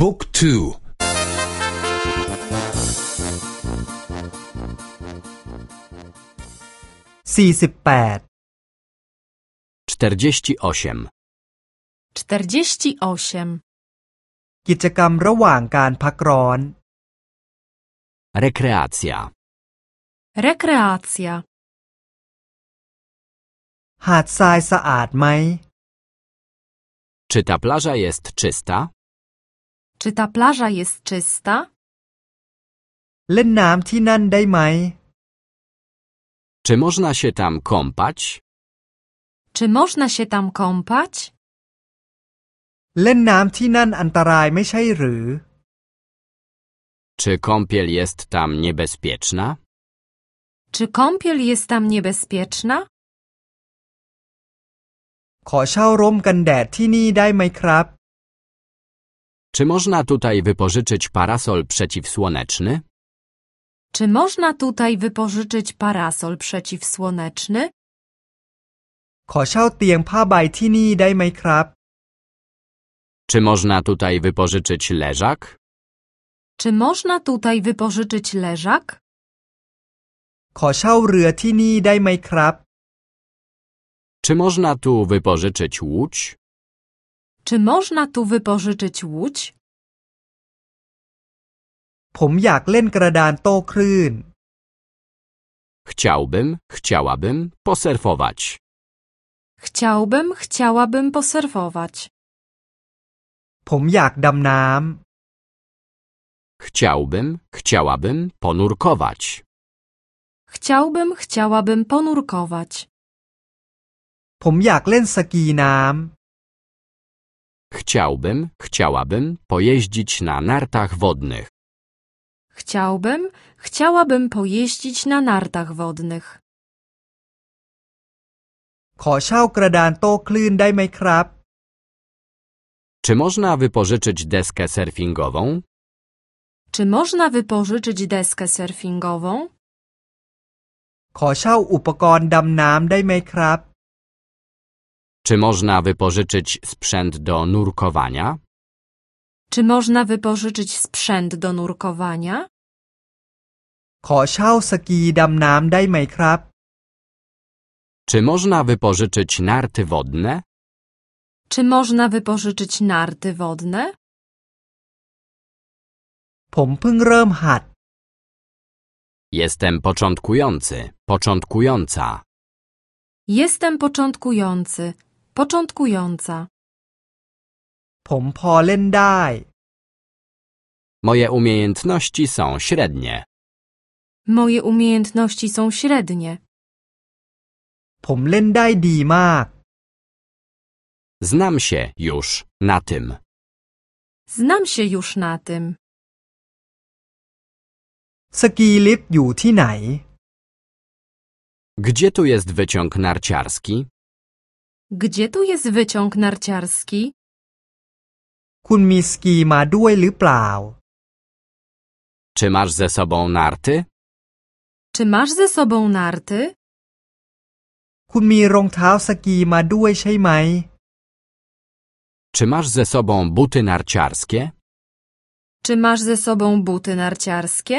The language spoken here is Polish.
บุ๊กทูสี่สิบแปด 48. 48. กิจกรรมระหว่างการพักร้อน Rekreacja. Rekreacja. หาดทรายสะอาดไหม Czy ta plaża jest czysta? Czy ta plaża jest czysta? เล่นน้ำที่นั่นได้ไหม Czy można się tam kąpać? Czy można się tam kąpać? เล่นน้ำที่นั่นอันตรายไม่ใช่หรือ Czy kąpiel jest tam niebezpieczna? Czy kąpiel jest tam niebezpieczna? ขอเช่าร่มกันแดดที่นี่ได้ไหมครับ Czy można tutaj wypożyczyć parasol przeciwsłoneczny? Czy można tutaj wypożyczyć parasol przeciwsłoneczny? ขอเช่าเตียงผ้าใบที่นี่ได้ไหมครับ Czy można tutaj wypożyczyć leżak? Czy można tutaj wypożyczyć leżak? ขอเช่าเรือที่นี่ได้ไหมครับ Czy można tu wypożyczyć łódź? Czy można tu wypożyczyć łódź? ผมอยากเล่นกระดานโต้คลื่น Chciałbym, chciałabym posurfować. Chciałbym, chciałabym posurfować. ผมอยากดำน้ Chciałbym, chciałabym ponurkować. Chciałbym, chciałabym ponurkować. ำ ผมอยากเล่นสกีน้ Chciałbym, chciałabym pojeździć na nartach wodnych. Chciałbym, chciałabym pojeździć na nartach wodnych. ำ ขอเช่ากระดานโต้คลื่นได้ไหมครับ Czy można wypożyczyć deskę surfingową? Czy można wypożyczyć deskę surfingową? ขอเช่าอุปกรณ์ดำน้ำได้ไหมครับ Czy można wypożyczyć sprzęt do nurkowania? Czy można wypożyczyć sprzęt do nurkowania? ขอเช่าสกีดำน้ำได้ไหมครับ Czy można wypożyczyć narty wodne? Czy można wypożyczyć narty wodne? ผมเพิ่งเริ่มหัด Jestem początkujący, początkująca. Jestem początkujący, początkująca. ผมพอเล่นได้ Moje umiejętności są średnie. Moje umiejętności są średnie. ผมเล่นได้ดีมาก Znam się już na tym. Znam się już na tym. สกีลิฟต์อยู่ที่ไหน Gdzie tu jest wyciąg narciarski? Gdzie tu jest wyciąg narciarski? คุณมีสกีมาด้วยหรือเปล่า Czy masz ze sobą narty? Czy masz ze sobą narty? คุณมีรองเท้าสกีมาด้วยใช่ไหม Czy masz ze sobą buty narciarskie? Czy masz ze sobą buty narciarskie?